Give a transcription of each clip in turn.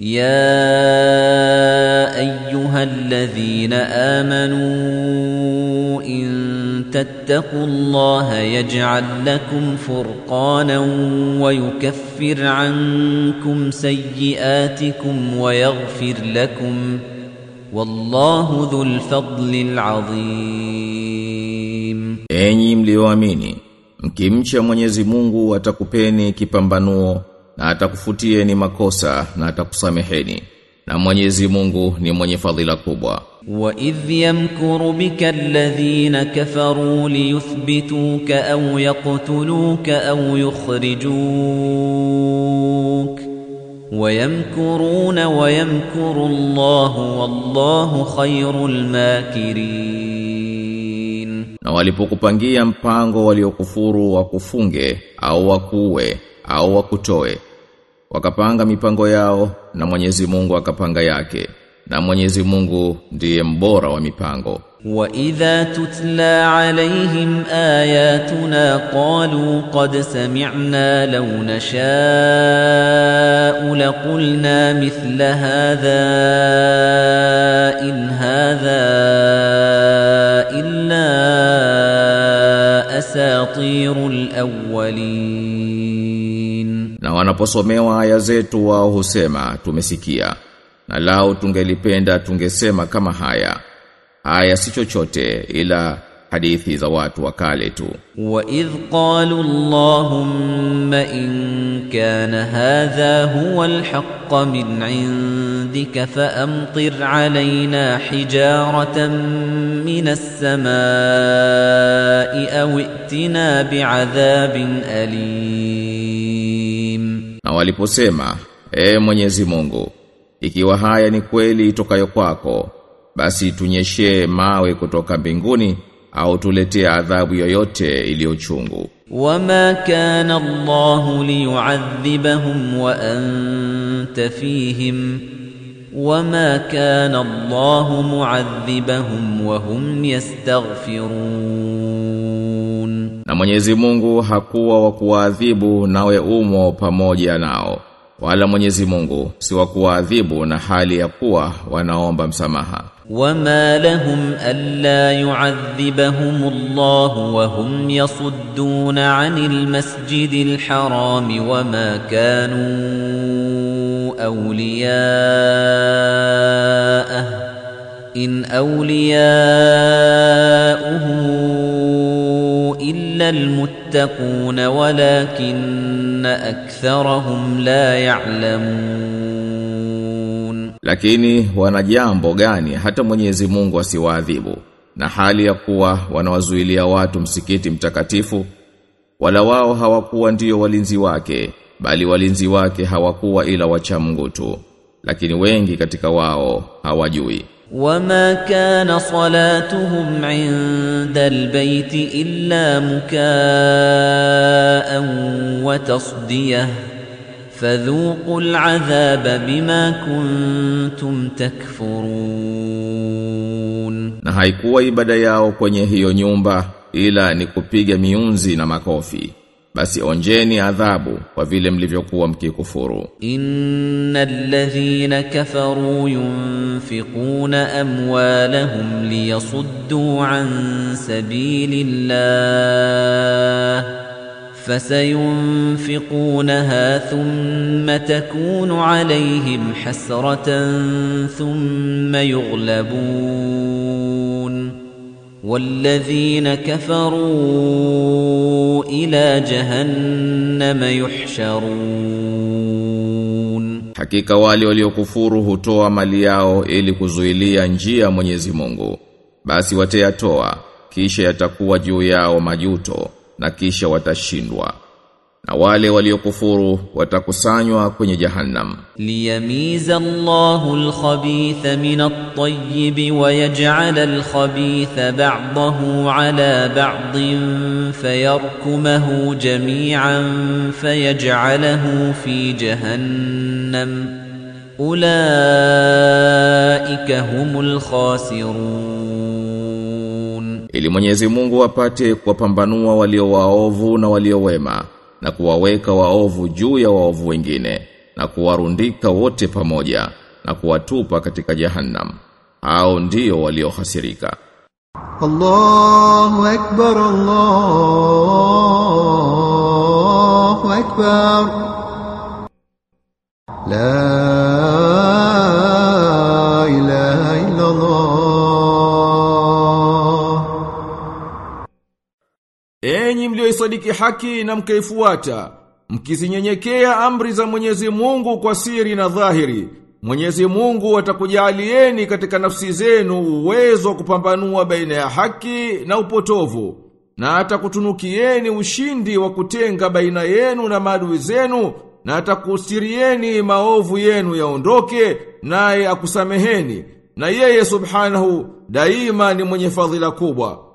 يا ايها الذين امنوا ان تتقوا الله يجعل لكم فرقانا ويكفر عنكم سيئاتكم ويغفر لكم والله ذو الفضل العظيم. Enyi mlioamini, mkimcha Mwenyezi Mungu atakupeni kipambanuo. na atakufutieni makosa na atakusameheni na Mwenyezi Mungu ni mwenye fadhila kubwa. Wa idh yamkuru bika alladhina kafaru liyuthbituka aw yaqtuluka au yukhrijuk wa yamkuru Allahu wallahu khayrul makirin. Na walipokupangia mpango waliokufuru wakufunge au wakuue au wakutoe wakapanga mipango yao na Mwenyezi Mungu akapanga yake na Mwenyezi Mungu ndiye mbora wa mipango. Wa idha tutla alaihim ayatuna qalu qad sami'na law nasha'u laqulna mithla hadha in hadha illa asatirul awwalin wanaposomewa aya zetu wao husema tumesikia. Na lao tungelipenda tungesema kama haya haya si chochote ila hadithi za watu wa kale tu. Wa idh qalu allahumma in kana hadha huwa alhaq min indika fa amtir alayna hijaratan min as-samaa'i aw i'tina bi'adhabin alim. Na waliposema, "E Mwenyezi Mungu, ikiwa haya ni kweli itokayo kwako, basi tunyeshe mawe kutoka mbinguni au tuletee adhabu yoyote iliyochungu." Wama kana Allahu liyuadhibahum wa anta fihim wama kana Allahu muadhibahum wa hum yastaghfirun Mwenyezi Mungu hakuwa wa kuadhibu nawe umo pamoja nao. Wala Mwenyezi Mungu si wa kuadhibu na hali ya kuwa wanaomba msamaha. Wama lahum alla yu'adhibahum Allah wa hum yasudduna 'anil masjidil haram kanu awliya'ah in awliya'uhu إِلَّا الْمُتَّقُونَ وَلَكِنَّ أَكْثَرَهُمْ لَا يَعْلَمُونَ Lakini wana jambo gani hata Mwenyezi Mungu asiwaadhibu na hali ya kuwa wanawazuilia watu msikiti mtakatifu wala wao hawakuwa ndiyo walinzi wake bali walinzi wake hawakuwa ila wacha Mungu tu lakini wengi katika wao hawajui وما كان صلاتهم عند البيت إلا مكاء وتصديه فذوقوا العذاب بما كنتم تكفرون. Na haikuwa ibada yao kwenye hiyo nyumba ila ni kupiga miunzi na makofi. Basi onjeni adhabu kwa vile mlivyokuwa mkikufuru. الذين كفروا ينفقون أموالهم ليصدوا عن سبيل الله فسينفقونها ثم تكون عليهم حسرة ثم يغلبون والذين كفروا إلى جهنم يحشرون Hakika wale waliokufuru hutoa mali yao ili kuzuilia njia ya Mwenyezi Mungu. Basi watayatoa kisha yatakuwa juu yao majuto na kisha watashindwa. na wale waliokufuru watakusanywa kwenye jahannam. Liyamiza Allahu alkhabitha min at-tayyib wa yaj'al alkhabitha ba'dahu 'ala ba'din fayarkumahu jami'an fayaj'alahu fi jahannam. Ulaika humul khasirun. Ili Mwenyezi Mungu apate kuwapambanua walio waovu na walio wema na kuwaweka waovu juu ya waovu wengine na kuwarundika wote pamoja na kuwatupa katika jahannam. Hao ndio waliohasirika. Allahu akbar Allahu akbar. La Enyi mlioisadiki haki na mkaifuata, mkizinyenyekea amri za Mwenyezi Mungu kwa siri na dhahiri, Mwenyezi Mungu atakujalieni katika nafsi zenu uwezo wa kupambanua baina ya haki na upotovu, na atakutunukieni ushindi wa kutenga baina yenu na maadui zenu, na atakusirieni maovu yenu yaondoke, naye akusameheni, na yeye subhanahu daima ni mwenye fadhila kubwa.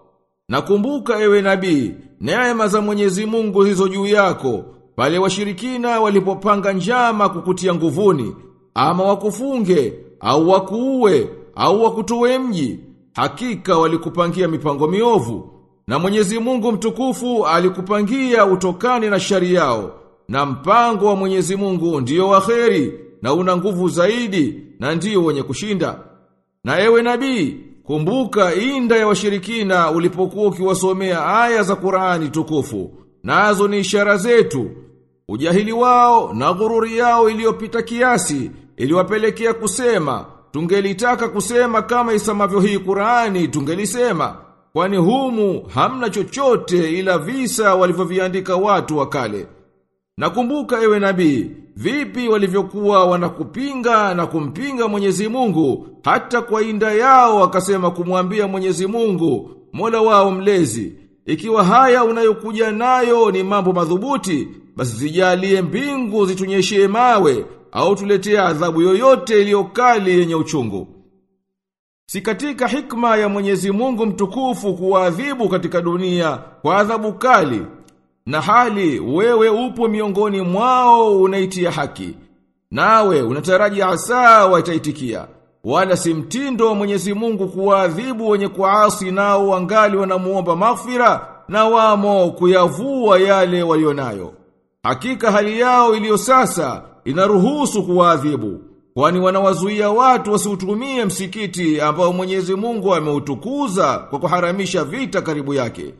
Nakumbuka ewe nabii, neema za Mwenyezi Mungu hizo juu yako, pale washirikina walipopanga njama kukutia nguvuni, ama wakufunge, au wakuue, au wakutoe mji, hakika walikupangia mipango miovu. Na Mwenyezi Mungu mtukufu alikupangia utokane na shari yao, na mpango wa Mwenyezi Mungu ndiyo waheri, na una nguvu zaidi, na ndiyo wenye kushinda. Na ewe nabii, kumbuka inda ya washirikina ulipokuwa ukiwasomea aya za Qur'ani tukufu. Nazo ni ishara zetu. Ujahili wao na ghururi yao iliyopita kiasi iliwapelekea kusema, tungelitaka kusema kama isamavyo hii Qur'ani tungelisema, kwani humu hamna chochote ila visa walivyoviandika watu wa kale. Nakumbuka ewe nabii, vipi walivyokuwa wanakupinga na kumpinga Mwenyezi Mungu, hata kwa inda yao wakasema kumwambia Mwenyezi Mungu, Mola wao mlezi, ikiwa haya unayokuja nayo ni mambo madhubuti, basi zijalie mbingu zitunyeshie mawe au tuletee adhabu yoyote iliyokali yenye uchungu. Si katika hikma ya Mwenyezi Mungu mtukufu kuwaadhibu katika dunia kwa adhabu kali na hali wewe upo miongoni mwao unaitia haki. Nawe unataraji asa wataitikia. Wala si mtindo wa Mwenyezi Mungu kuwaadhibu wenye kuasi nao wangali wanamuomba maghfira na wamo kuyavua yale walionayo. Hakika hali yao iliyo sasa inaruhusu kuwaadhibu. Kwani wanawazuia watu wasiutumie msikiti ambao Mwenyezi Mungu ameutukuza kwa kuharamisha vita karibu yake.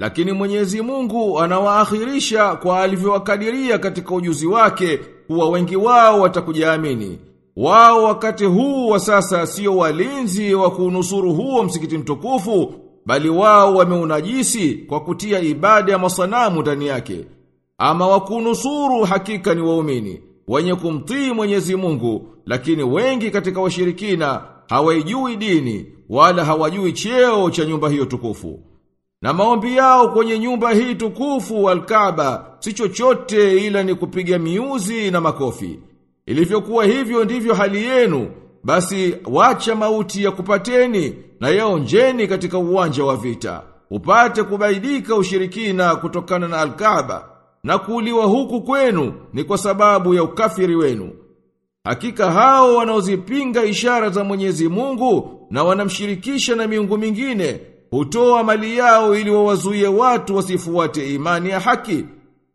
Lakini Mwenyezi Mungu anawaakhirisha kwa alivyowakadiria katika ujuzi wake kuwa wengi wao watakujaamini. Wao wakati huu wa sasa sio walinzi wa kunusuru huo msikiti mtukufu, bali wao wameunajisi kwa kutia ibada ya masanamu ndani yake. Ama wakunusuru hakika ni waumini, wenye kumtii Mwenyezi Mungu, lakini wengi katika washirikina hawaijui dini wala hawajui cheo cha nyumba hiyo tukufu. Na maombi yao kwenye nyumba hii tukufu Al-Kaaba si chochote ila ni kupiga miuzi na makofi. Ilivyokuwa hivyo ndivyo hali yenu, basi wacha mauti ya kupateni na yaonjeni katika uwanja wa vita. Upate kubaidika ushirikina kutokana na alkaba na kuuliwa huku kwenu ni kwa sababu ya ukafiri wenu. Hakika hao wanaozipinga ishara za Mwenyezi Mungu na wanamshirikisha na miungu mingine hutoa mali yao ili wawazuie watu wasifuate imani ya haki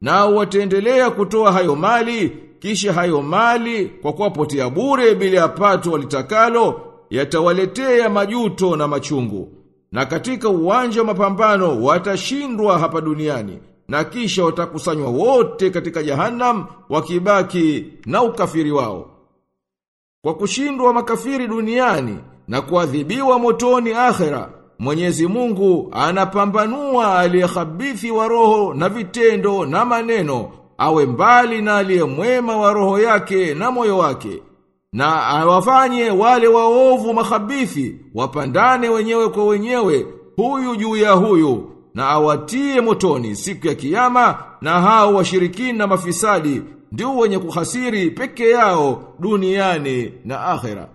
nao wataendelea kutoa hayo mali kisha hayo mali kwa kuwapotea bure bila ya pato walitakalo yatawaletea majuto na machungu. Na katika uwanja wa mapambano watashindwa hapa duniani na kisha watakusanywa wote katika jahannam wakibaki na ukafiri wao. Kwa kushindwa makafiri duniani na kuadhibiwa motoni akhera Mwenyezi Mungu anapambanua aliyekhabithi wa roho na vitendo na maneno awe mbali na aliyemwema wa roho yake na moyo wake na awafanye wale waovu makhabithi wapandane wenyewe kwa wenyewe huyu juu ya huyu na awatie motoni siku ya kiyama na hao washirikini na mafisadi ndio wenye kuhasiri peke yao duniani na akhera